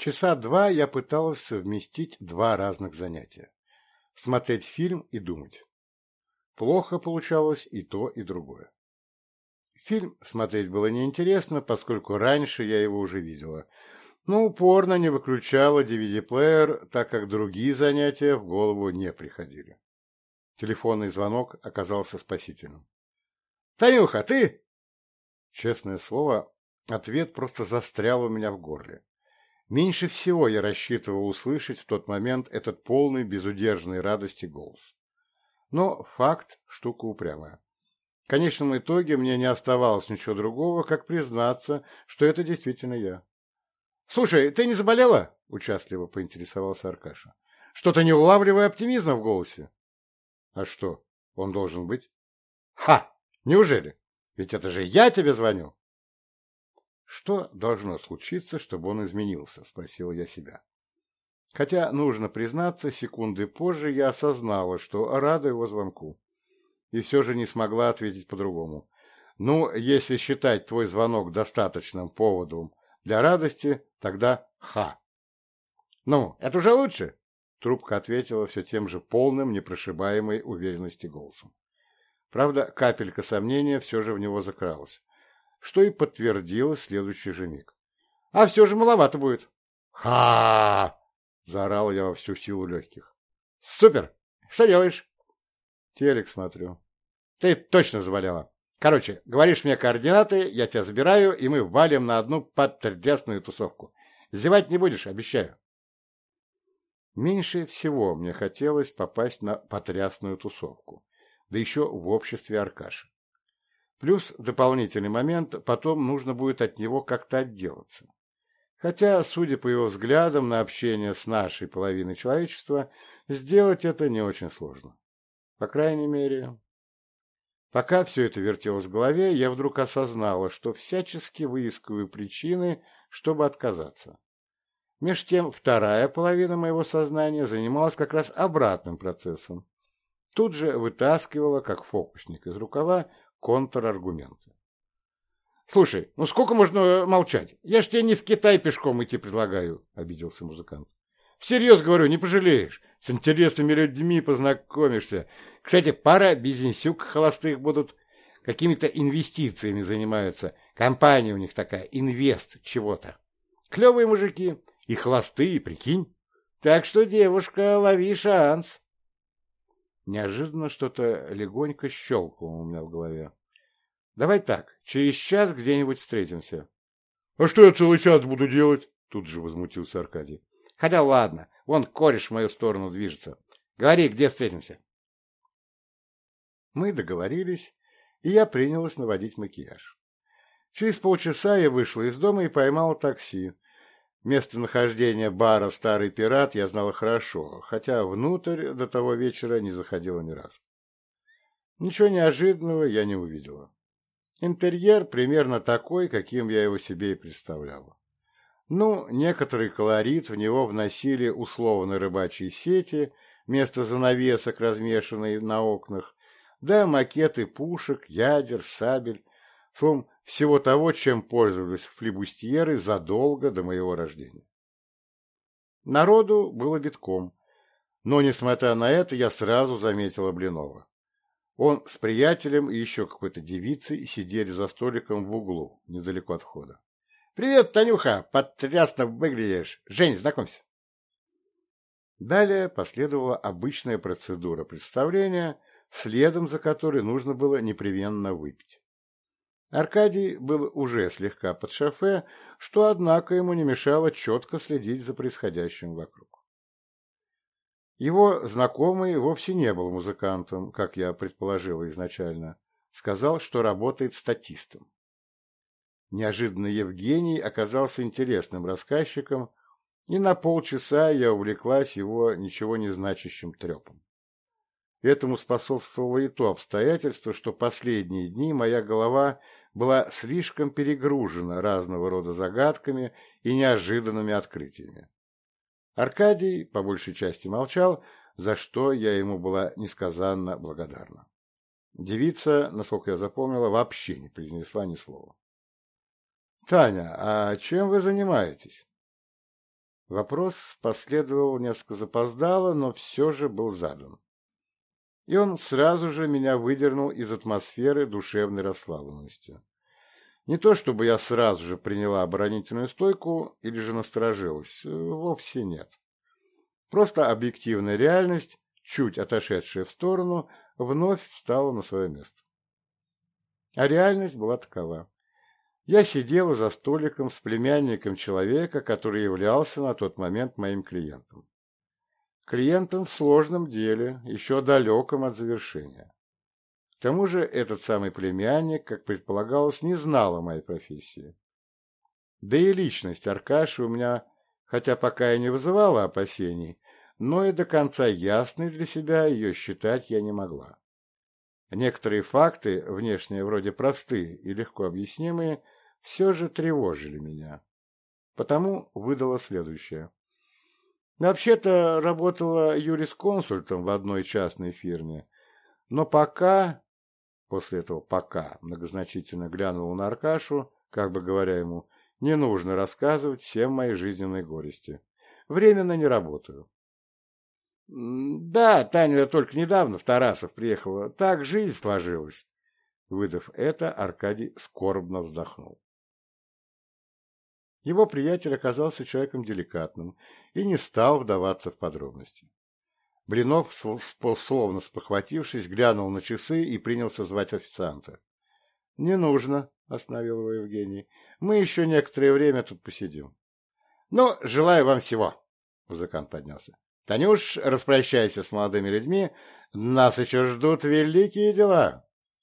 Часа два я пыталась совместить два разных занятия. Смотреть фильм и думать. Плохо получалось и то, и другое. Фильм смотреть было неинтересно, поскольку раньше я его уже видела, но упорно не выключала DVD-плеер, так как другие занятия в голову не приходили. Телефонный звонок оказался спасительным. «Танюха, ты?» Честное слово, ответ просто застрял у меня в горле. Меньше всего я рассчитывал услышать в тот момент этот полный безудержной радости голос. Но факт – штука упрямая. В конечном итоге мне не оставалось ничего другого, как признаться, что это действительно я. «Слушай, ты не заболела?» – участливо поинтересовался Аркаша. «Что-то не улавливая оптимизма в голосе». «А что должно случиться, чтобы он изменился?» – спросил я себя. Хотя, нужно признаться, секунды позже я осознала, что рада его звонку. И все же не смогла ответить по-другому. «Ну, если считать твой звонок достаточным поводом для радости, тогда ха!» «Ну, это уже лучше!» – трубка ответила все тем же полным, непрошибаемой уверенности голосом. Правда, капелька сомнения все же в него закралась что и подтвердила следующий жених. — А все же маловато будет. «Ха — заорал я во всю силу легких. — Супер! Что делаешь? — Телек смотрю. — Ты точно заболела. Короче, говоришь мне координаты, я тебя забираю, и мы валим на одну потрясную тусовку. Зевать не будешь, обещаю. Меньше всего мне хотелось попасть на потрясную тусовку, да еще в обществе Аркаши. Плюс дополнительный момент, потом нужно будет от него как-то отделаться. Хотя, судя по его взглядам на общение с нашей половиной человечества, сделать это не очень сложно. По крайней мере... Пока все это вертелось в голове, я вдруг осознала, что всячески выискиваю причины, чтобы отказаться. Меж тем, вторая половина контр аргументы. «Слушай, ну сколько можно э, молчать? Я ж тебе не в Китай пешком идти предлагаю», — обиделся музыкант. «Всерьез говорю, не пожалеешь. С интересными людьми познакомишься. Кстати, пара бизнесюк холостых будут. Какими-то инвестициями занимаются. Компания у них такая, инвест чего-то. Клевые мужики. И холостые, прикинь. Так что, девушка, лови шанс» неожиданно что-то легонько щелкнуло у меня в голове. «Давай так, через час где-нибудь встретимся». «А что я целый час буду делать?» Тут же возмутился Аркадий. «Хотя ладно, вон кореш в мою сторону движется. Говори, где встретимся?» Мы договорились, и я принялась наводить макияж. Через полчаса я вышла из дома и поймала такси, Место нахождения бара «Старый пират» я знала хорошо, хотя внутрь до того вечера не заходила ни раз. Ничего неожиданного я не увидела. Интерьер примерно такой, каким я его себе и представляла. Ну, некоторый колорит в него вносили условные рыбачьи сети, место занавесок, размешанные на окнах, да макеты пушек, ядер, сабель словом, всего того, чем пользовались флибустьеры задолго до моего рождения. Народу было битком, но, несмотря на это, я сразу заметила Блинова. Он с приятелем и еще какой-то девицей сидели за столиком в углу, недалеко от входа. — Привет, Танюха! Потрясно выглядишь! Жень, знакомься! Далее последовала обычная процедура представления, следом за которой нужно было непременно выпить. Аркадий был уже слегка под шофе, что, однако, ему не мешало четко следить за происходящим вокруг. Его знакомый вовсе не был музыкантом, как я предположил изначально. Сказал, что работает статистом. Неожиданно Евгений оказался интересным рассказчиком, и на полчаса я увлеклась его ничего не значащим трепом. Этому способствовало и то обстоятельство, что последние дни моя голова – была слишком перегружена разного рода загадками и неожиданными открытиями. Аркадий по большей части молчал, за что я ему была несказанно благодарна. Девица, насколько я запомнила, вообще не произнесла ни слова. — Таня, а чем вы занимаетесь? Вопрос последовал несколько запоздало, но все же был задан. И он сразу же меня выдернул из атмосферы душевной расслабленности. Не то чтобы я сразу же приняла оборонительную стойку или же насторожилась, вовсе нет. Просто объективная реальность, чуть отошедшая в сторону, вновь встала на свое место. А реальность была такова. Я сидела за столиком с племянником человека, который являлся на тот Клиентам сложном деле еще далеком от завершения. К тому же этот самый племянник, как предполагалось, не знал о моей профессии. Да и личность Аркаши у меня, хотя пока и не вызывала опасений, но и до конца ясной для себя ее считать я не могла. Некоторые факты, внешние вроде простые и легко объяснимые, все же тревожили меня. Потому выдала следующее. Вообще-то работала юрисконсультом в одной частной фирме. Но пока... После этого «пока» многозначительно глянул на Аркашу, как бы говоря ему, не нужно рассказывать всем моей жизненной горести. Временно не работаю. «Да, Таня только недавно в Тарасов приехала. Так жизнь сложилась». Выдав это, Аркадий скорбно вздохнул. Его приятель оказался человеком деликатным и не стал вдаваться в подробности. Блинов, словно спохватившись, глянул на часы и принялся звать официанта. — Не нужно, — остановил его Евгений. — Мы еще некоторое время тут посидим. — Ну, желаю вам всего, — музыкант поднялся. — Танюш, распрощайся с молодыми людьми. Нас еще ждут великие дела.